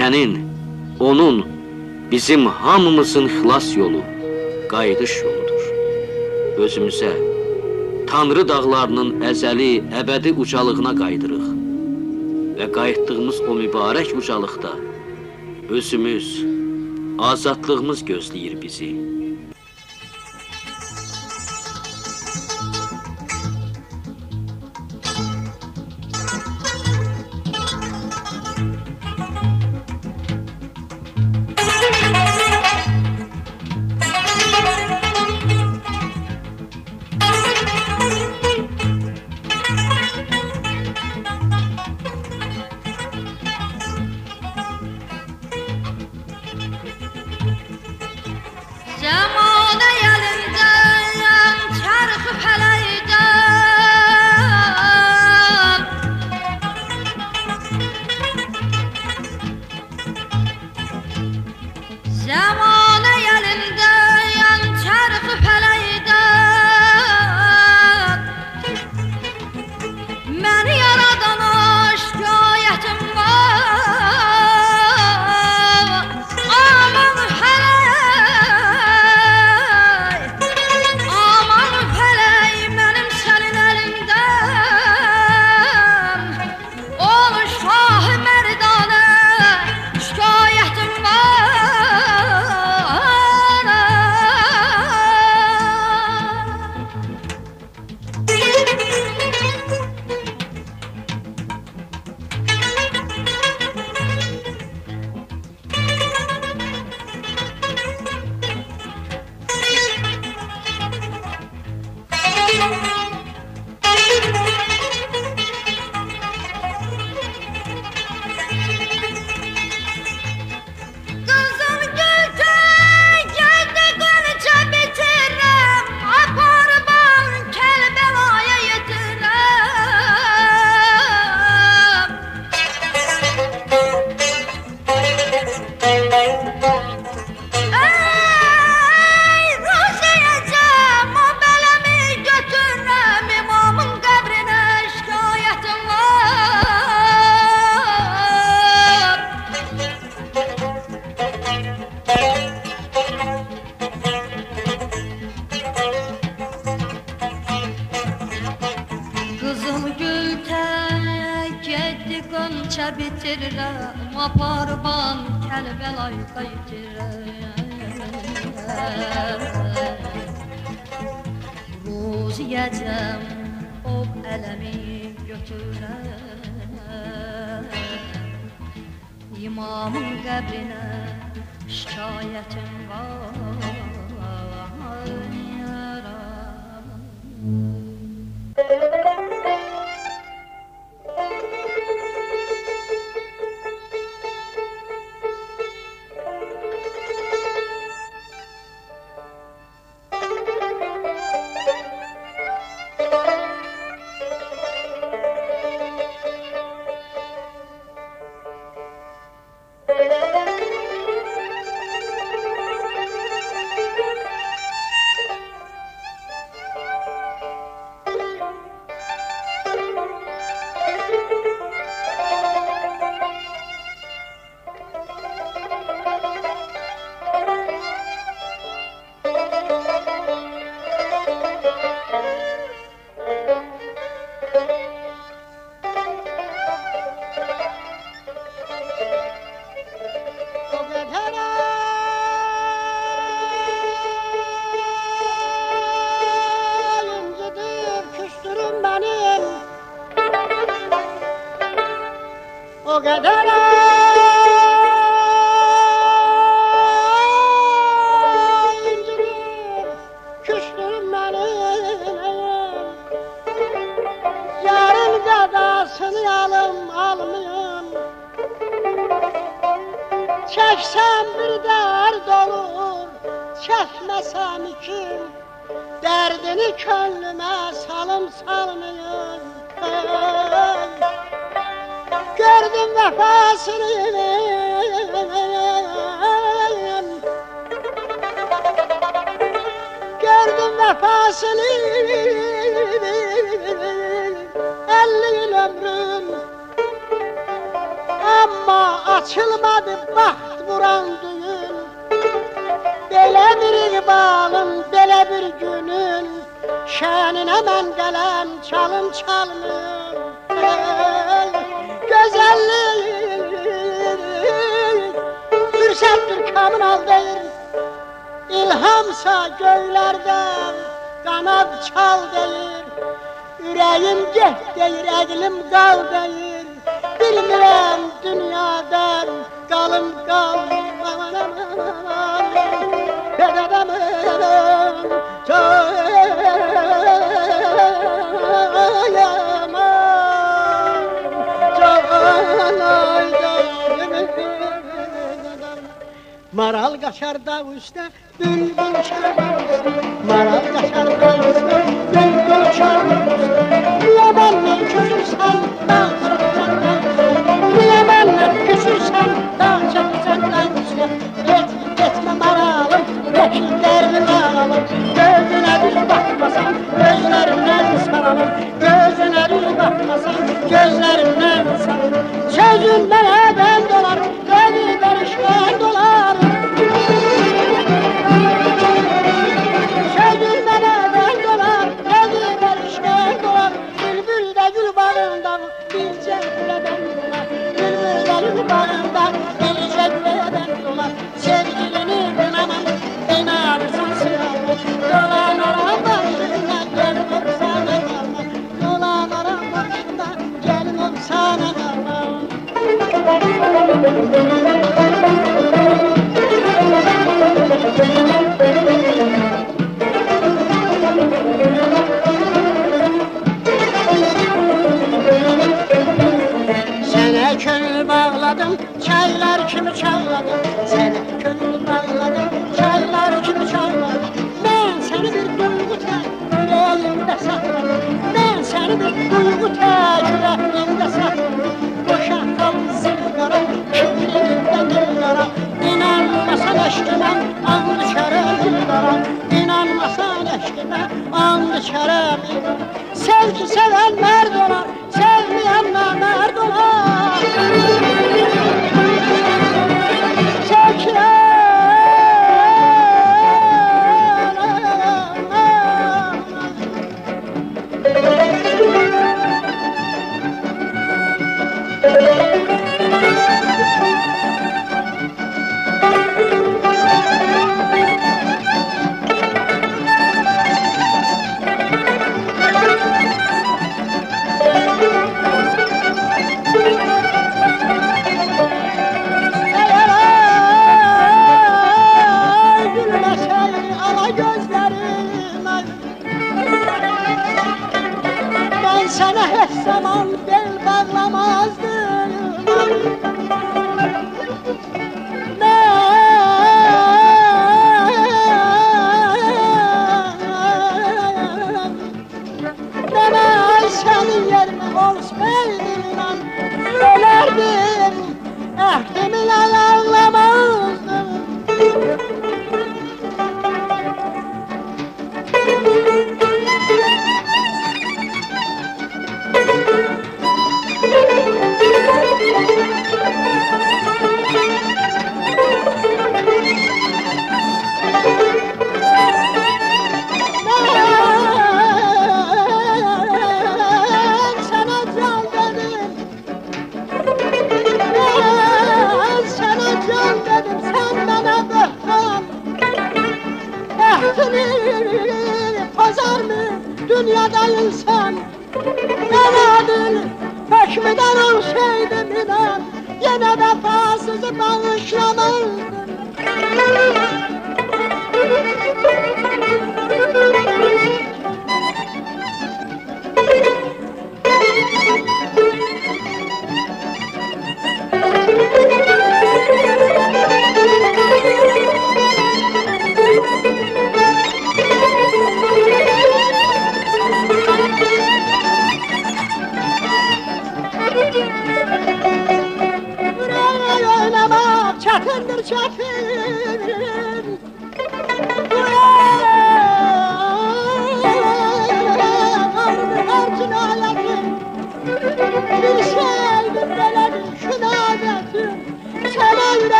sənin, onun, bizim hamımızın xilas yolu, qayıdış yoludur. Özümüzə, Tanrı dağlarının əzəli, əbədi ucalığına qayıdırıq və qayıtdığımız o mübarək ucalıqda özümüz, azadlığımız gözləyir bizi. Maral kaçar da üstte bülbül uçar Maral kaçar da üstte bülbül uçar Yabanla çözürsen dağlara yandı şerem Sev ki seven merdonar Sevmeyen namerdon kalbimden Yine vefasız bağışlamam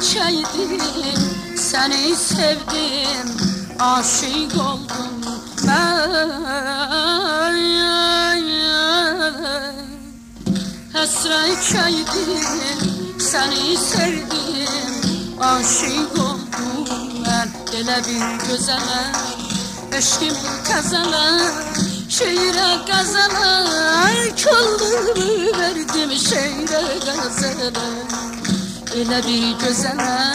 çaydı Seni sevdim aşık oldum. Ben Hasret çaydı Seni sevdim aşık oldum. Ben Dele bir gözele Eşkimi kazana Şiire kazana. Çolduğumu verdim şehre kazana Öyle bir gözele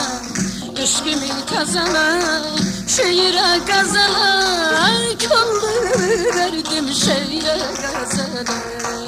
Eşkimi kazana Şehire gazele Kollu verdim şehire gazele.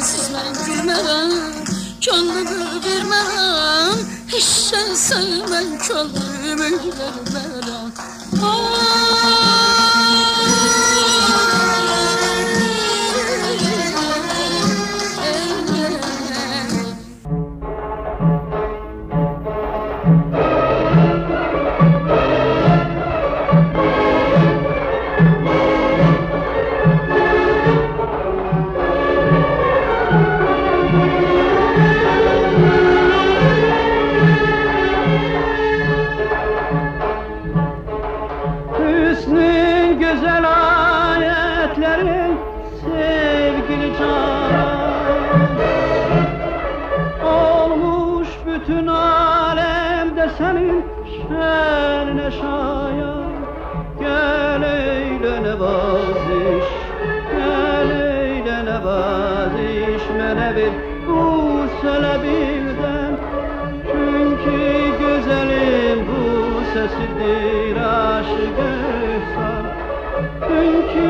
sensiz ben gülmərəm Könlümü vermərəm Heç sən sevmən könlümü vermərəm Aaaa sesidir aşık efsan Dünkü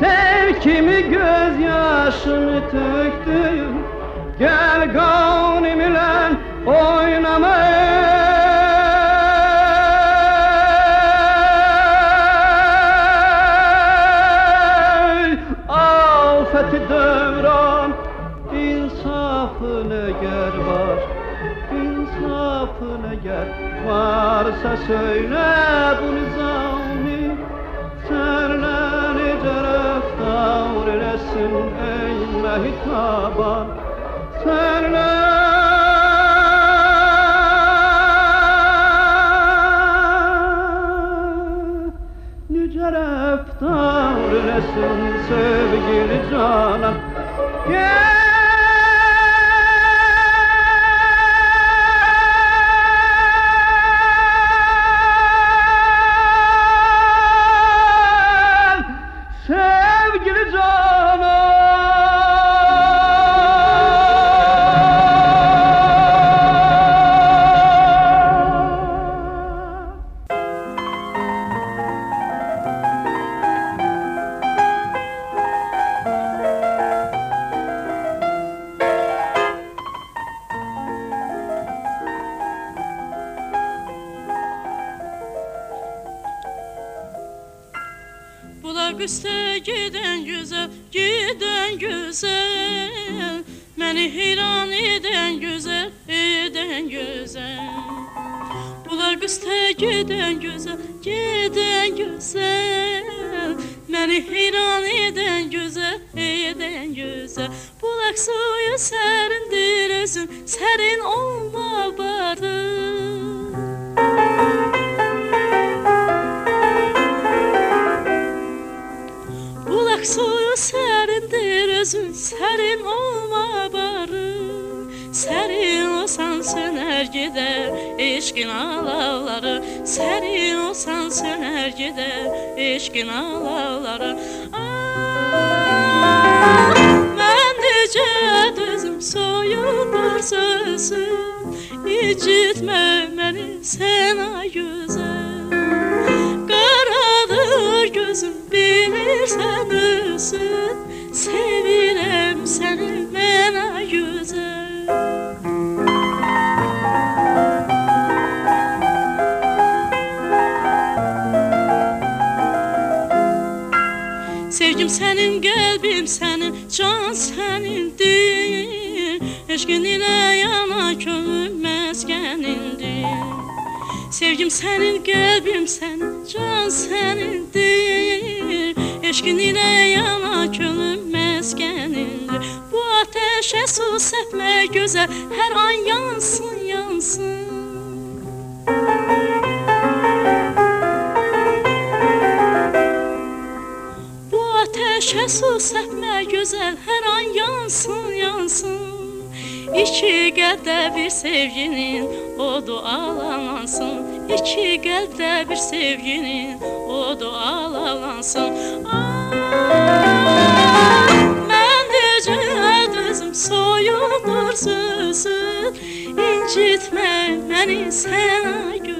Sevkimi gözyaşımı töktüm. Gel gavnim ile oynamaya. Afeti devran insafını ger var? İnsafını ger? Varsa söyle bunu Thank you. Sərindir özün, sərin olma barı. Bulaq suyu sərindir özün sərin olma barı. Sərin olsan sönər gedər eşqin alavları Sərin olsan sönər gedər eşqin alavları soyulur sözüm İncitmə məni sən ay gözəl Qaradır gözüm bilirsən özün Sevirəm səni mənə gözəl Sevgim sənin, qəlbim sənin, can sənindir Eşqin ilə yana könül məskənindir Sevgim sənin, qəlbim sənin, can sənindir Eşqin ilə yana könül məskənindir Bu ateşə su səpmə gözəl, hər an yansın, yansın. Bu ateşe su səpmə gözəl hər an yansın, yansın İki qəlbdə bir sevginin odu alalansın İki qəlbdə bir sevginin odu alalansın Ah, Mən necə dözüm soyulur sözün İncitmə məni sənə gözəl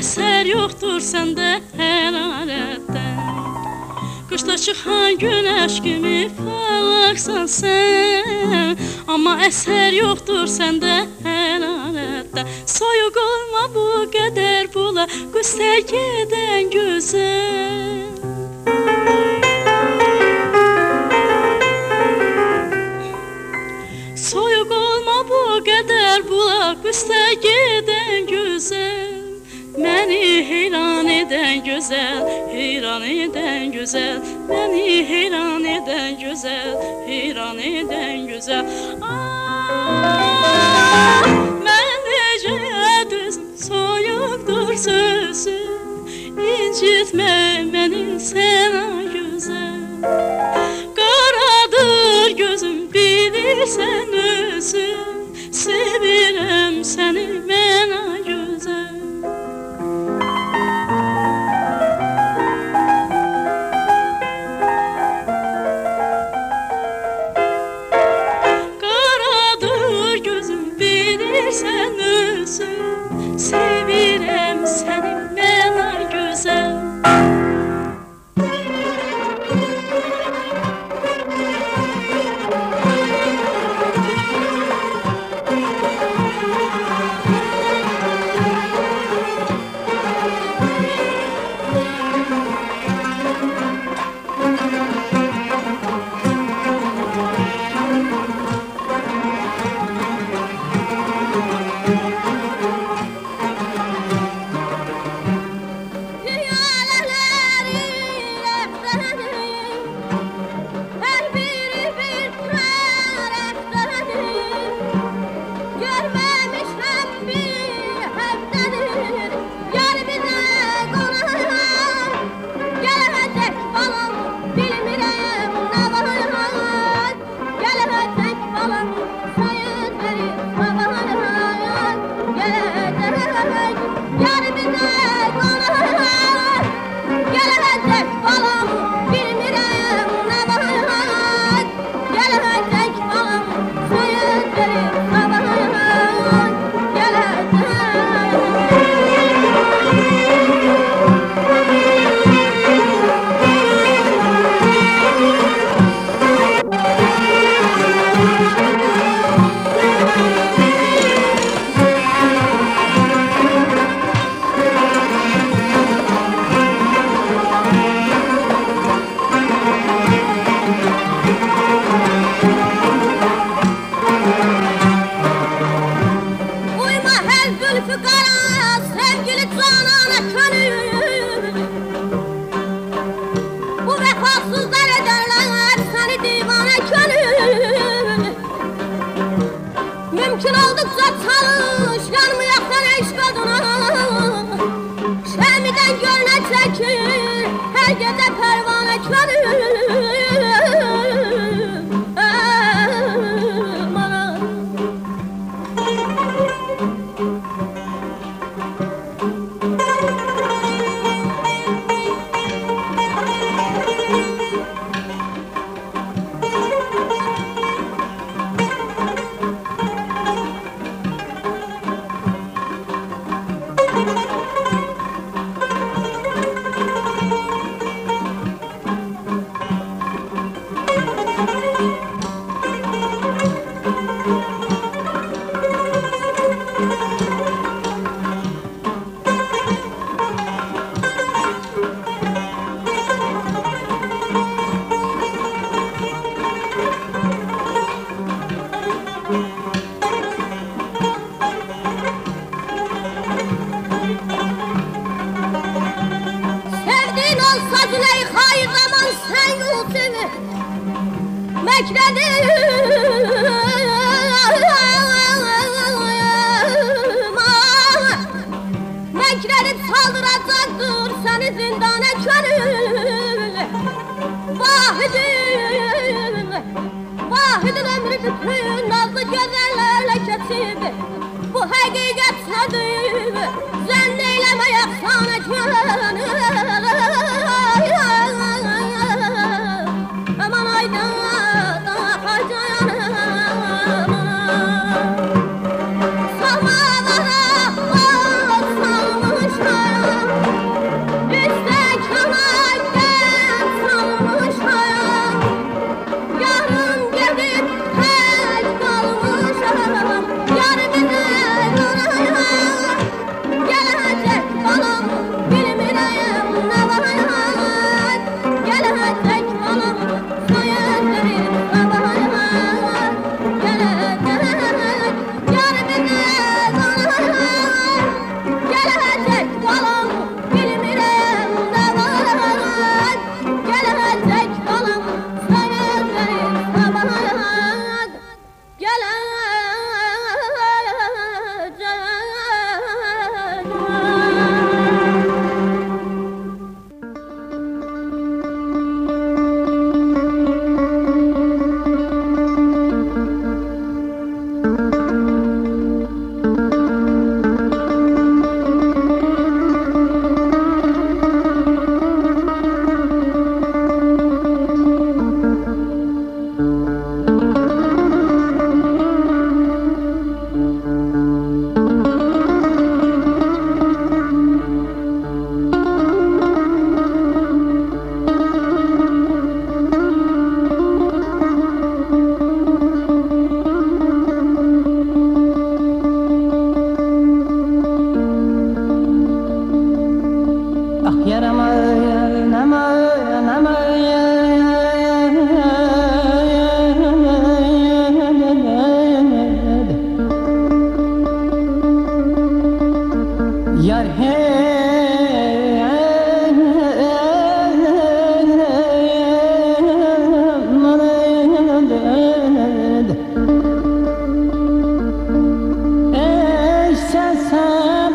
Eser yoktur sende her aletten Kışta çıkan güneş gibi parlaksan sen. Ama eser yoktur sende her aletten Soyuk olma bu kadar bula Güzel giden güzel. Məni heyran edən gözəl, heyran edən gözəl Məni heyran edən gözəl, heyran edən gözəl Ah, Yeah.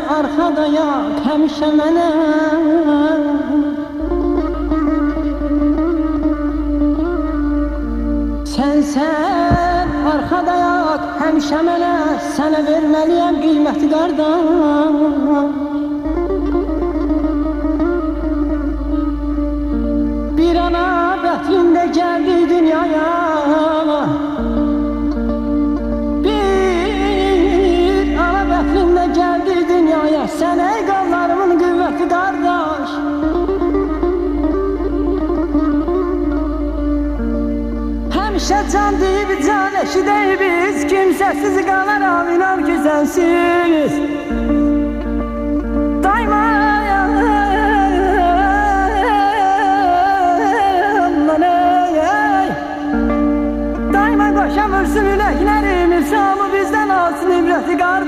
Arkada yak hemşe mene Sen sen arkada yak hemşe mene Sana vermeliyim kıymeti kardeş. Bir ana betlinde geldi dünyaya Güneşidəy biz, kimsəsiz qalaraq inan ki sənsiz Daima Daima qoşamırsın üləklərimiz Hamı bizdən alsın ibrəti qardaş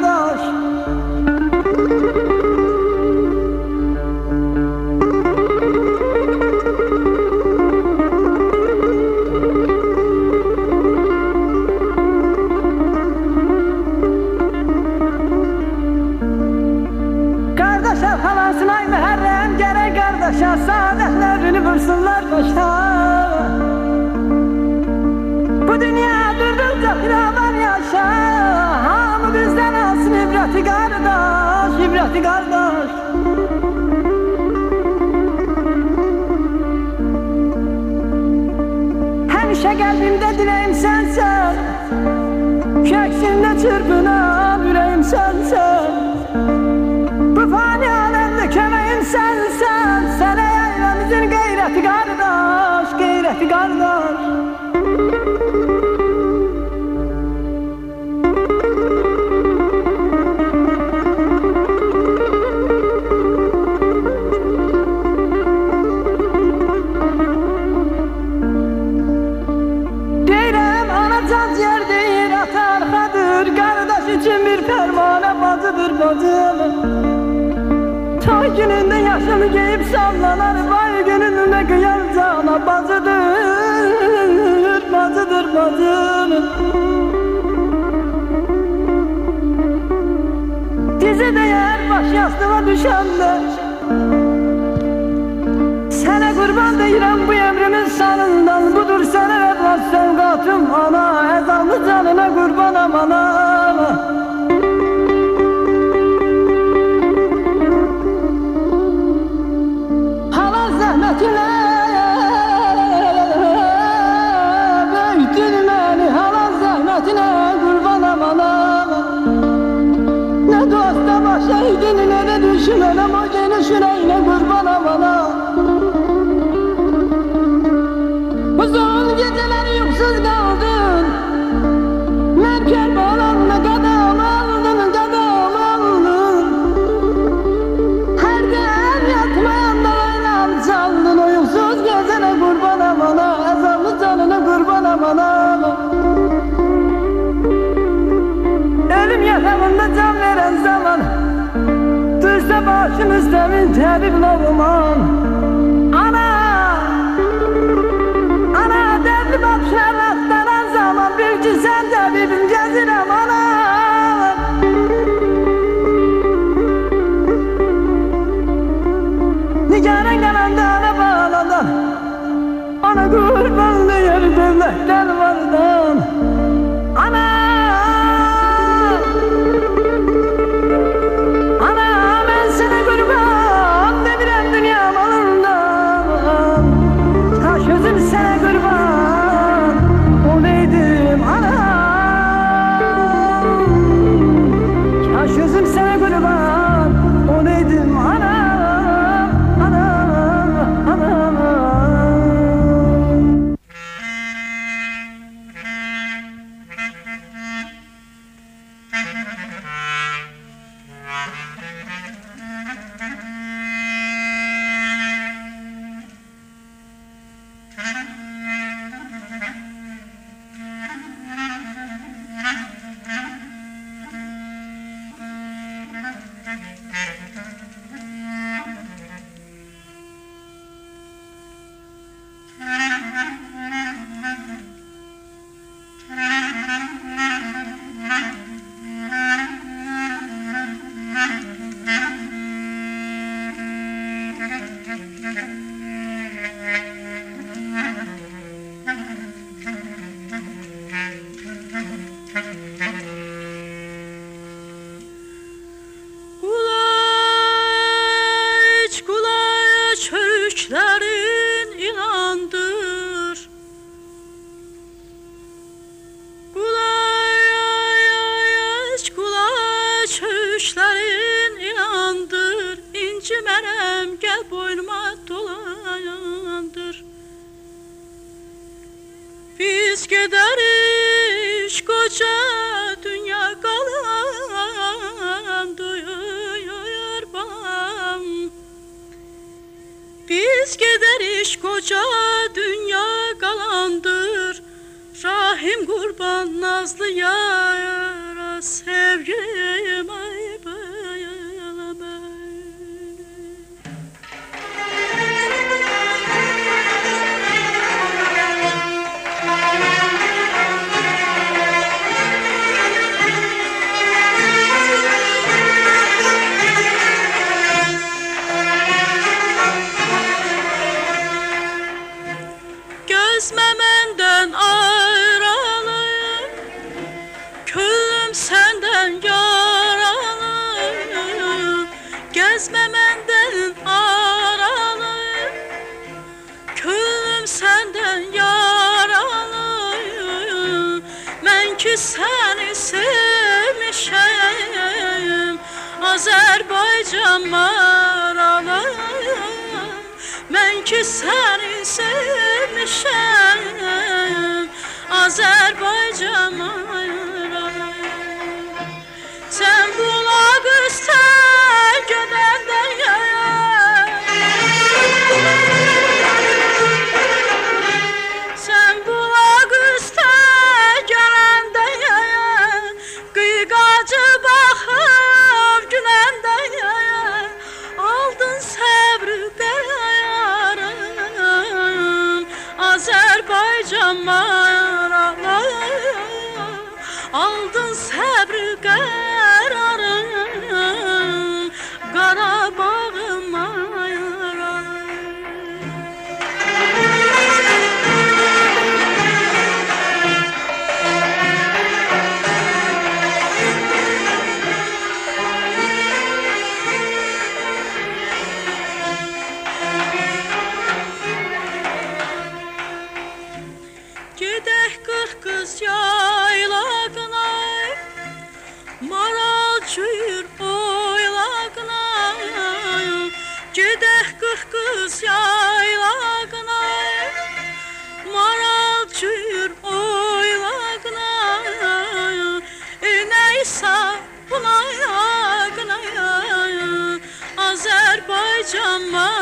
qardaşa saadətlərini vursunlar başa Bu dünya durduqca firavan yaşa. Hamı bizdən alsın ibrəti qardaş İbrəti qardaş Həmişə qəlbimdə diləyim sənsən Köksümdə çırpınan ürəyim sənsən Bu fani alemde kömeğim sensen arxadır Qardaş üçün bir pərmanə bacıdır bacım. Tay günündə yaşımı geyib sallanar adımı Dizi değer baş yastığa düşenler. Sene kurban değilim bu emrimin sanından Budur sene evlat sevgatım ana. Ezanlı canına kurban aman ana. Krishna Hasretimiz derin tebib Neriman Baktıkça dünya galandır. Rahim kurban nazlı yara sevgime Azerbaycan maralı. Mən ki səni sevmişəm Azərbaycan maralı. Azərbaycan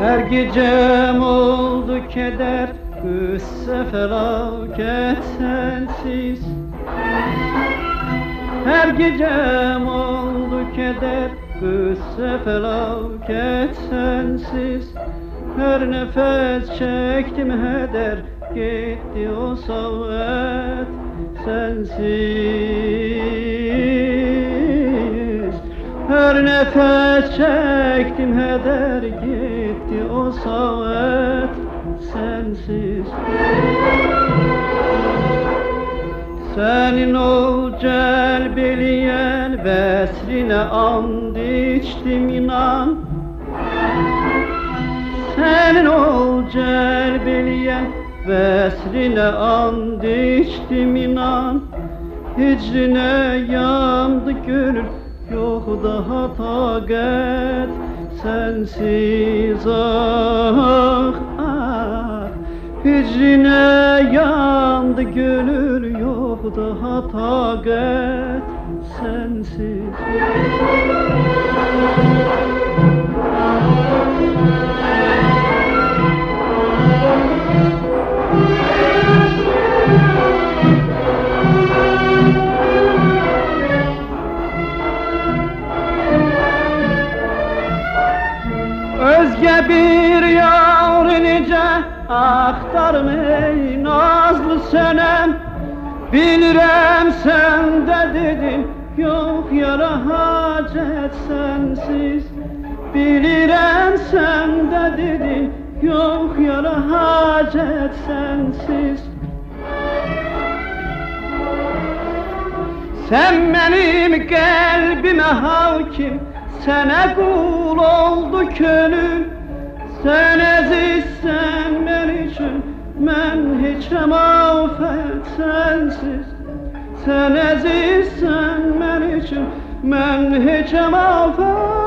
Her gecem oldu keder Kıssa felaket sensiz. Her gecem oldu keder Kıssa felaket sensiz. Her nefes çektim heder Gitti o savet sensiz. Her nefes çektim heder gitti o savet sensiz. Senin o celbeliyen vesrine and içtim inan. Senin o celbeliyen vesrine and içtim inan. Hicrine yandı gönül yok daha takat sensiz ah ah. Hicrine yandı gönül yok daha takat sensiz Özge bir yar nice aktarım ey nazlı senem. Bilirem sen de dedin yok yara hacet sensiz. Bilirem sen de dedin yok yara hacet sensiz. Sen benim kalbime hakim sana kul oldu könül Sen azizsen ben için Ben hiçem afet sensiz. Sen azizsen ben için Ben hiçem afet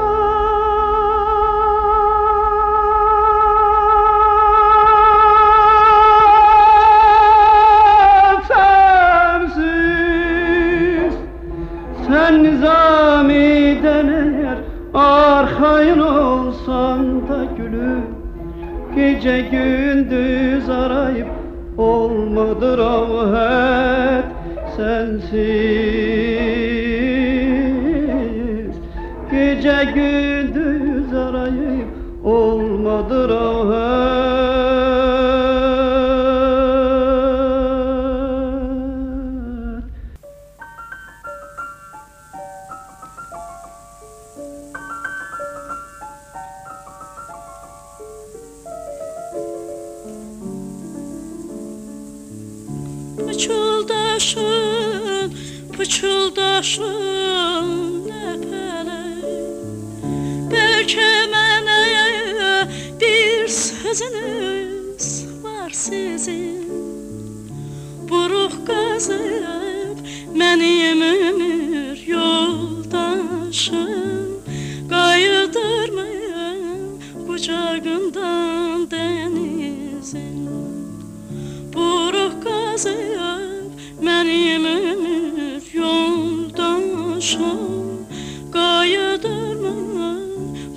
Qayıdırmı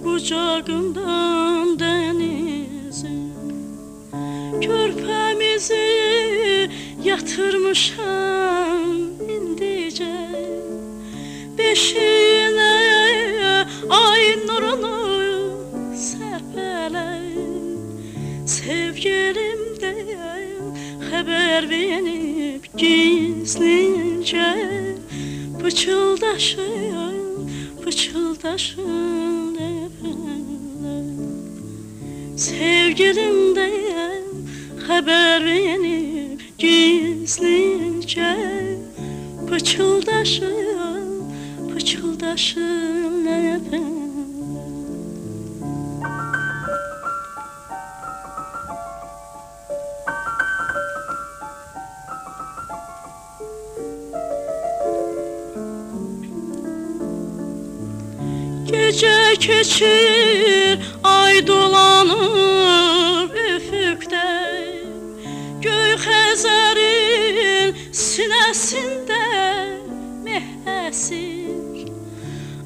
qucağından dənizin Körpəmizi yatırmışam indicə Beşiyinə ay nurunu sərpələr Sevgilim deyil xəbər verib gizlincə Pıçıldaşın, pıçıldaşın nəfələr Sevgilim xəbər verib gizlincə Pıçıldaşın, pıçıldaşın nəfələr keçir, ay dolanır üfüqdə. Göy xəzərin sinəsində mehəsir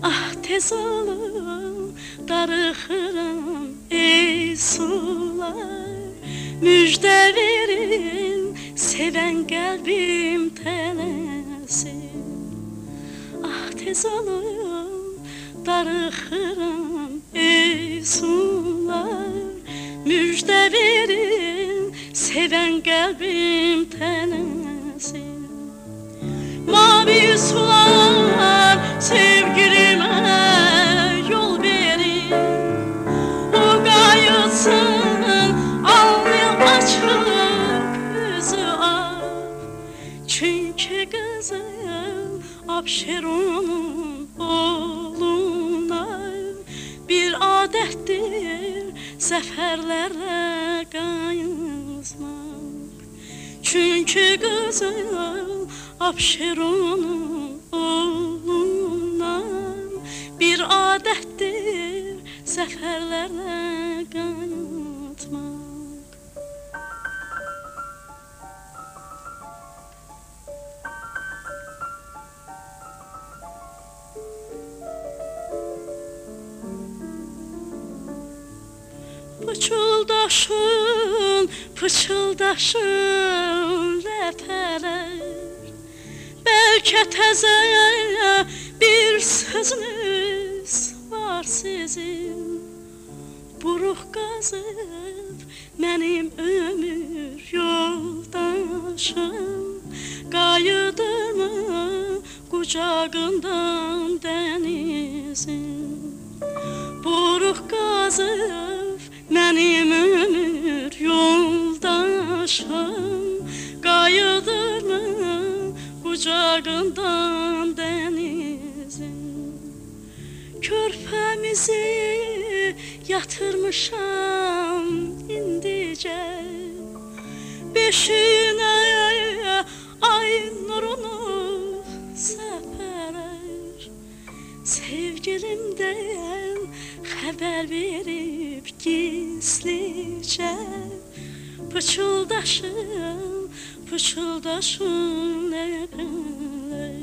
Ah tez olun, darıxıram ey sular. Müjdə verin, sevən qəlbim tələsir Ah tez olun, darıxıram ey sular. Müjdə verin, sevən qəlbim tənəsin Mavi sular sevgilimə yol verin. O qayıtsın, alnı açıq, üzü ağ Çünkü kızım Abşeron'un Ləzzətdir səfərlərə qayılmaq Çünki qızıl Abşeronun oğlundan Bir adətdir səfərlərə qayılmaq Pıçıldaşın, pıçıldaşın ləpələr Bəlkə təzə bir sözünüz var sizin. Buruq qazıb mənim ömür yoldaşım. Qayıdırmı qucağından dənizin Buruq qazıb mənim ömür yoldaşım Qayıdırmı qucağından dənizin Körpəmizi yatırmışam indicə Beşinə ay nurunu səpərər Sevgilimdən xəbər verib gizlicə Pıçıldaşım, pıçıldaşım ləpənlər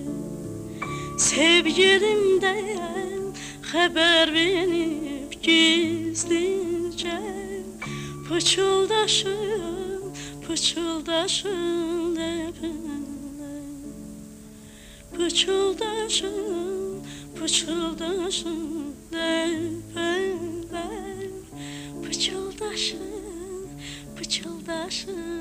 Sevgilimdən xəbər verib gizlicə Pıçıldaşım, pıçıldaşım ləpənlər Pıçıldaşım, pıçıldaşım ləpənlər Pıçıldaşım, pıçıldaşım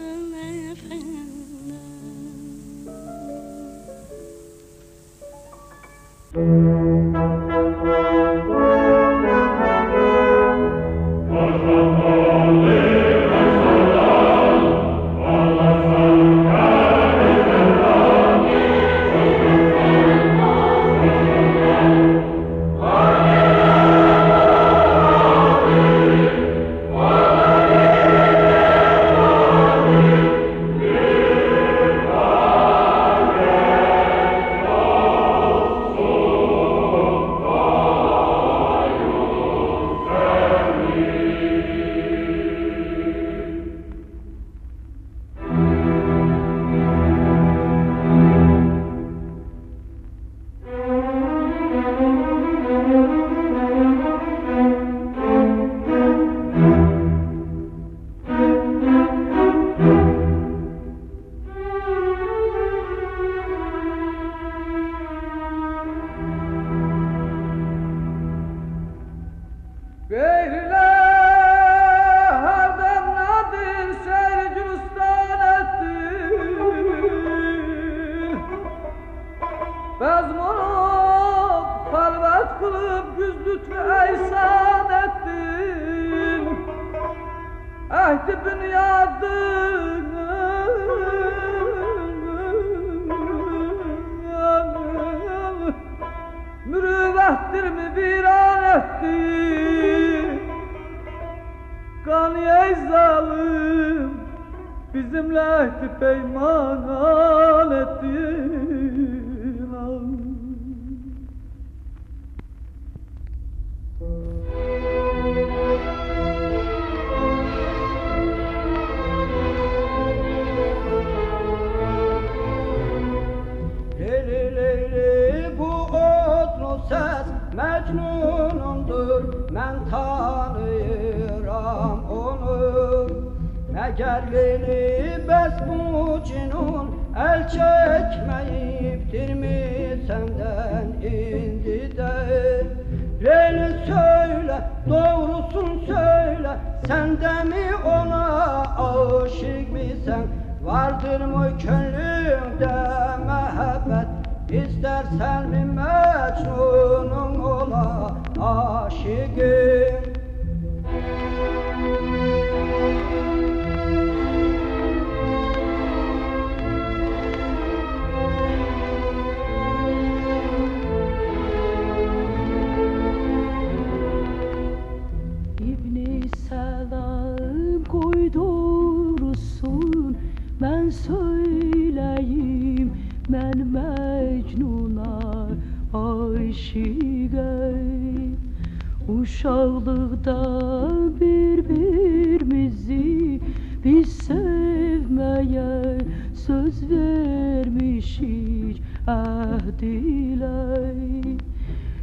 söz vermişik əhd ilə.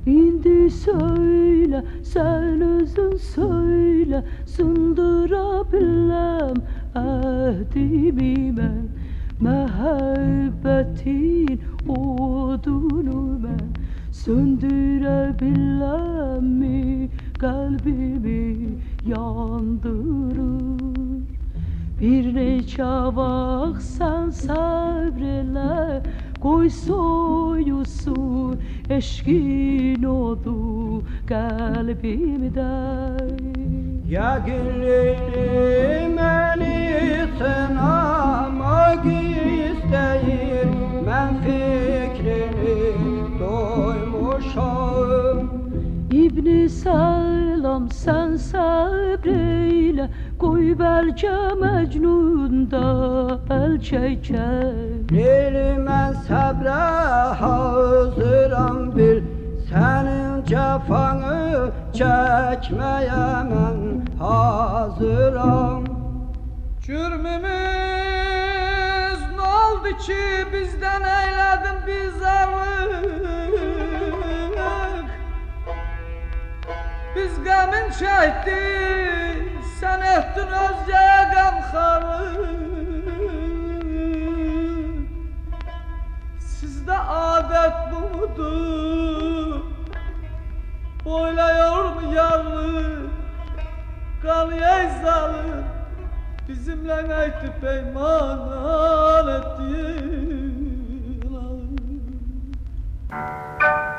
İndi söyle sen özün söyle Sındıra biləm əhdimi mən Məhəbbətin odunu mən Söndürə biləmmi qəlbimi yandırır Bir sən səbr elə Qoy soyusun eşqin odu qəlbimdə Yəqin Leyli məni sınamaq istəyir Mən fikrini doymuşam İbni Səlam sən səbr eylə Qoy bəlkə Məcnun da əl çəkər Leyli mən səbrə hazıram bil Sənin cəfanı çəkməyə mən hazıram. Cürmümüz ne oldu ki bizden eyledin bizarlık Biz gamın çektik sen ettin özce gamxarlık Sizde adet bu mudur? Boyluyor mu yarlı? Kanıya zalim Bizimle aytı peyman ettiğin Bir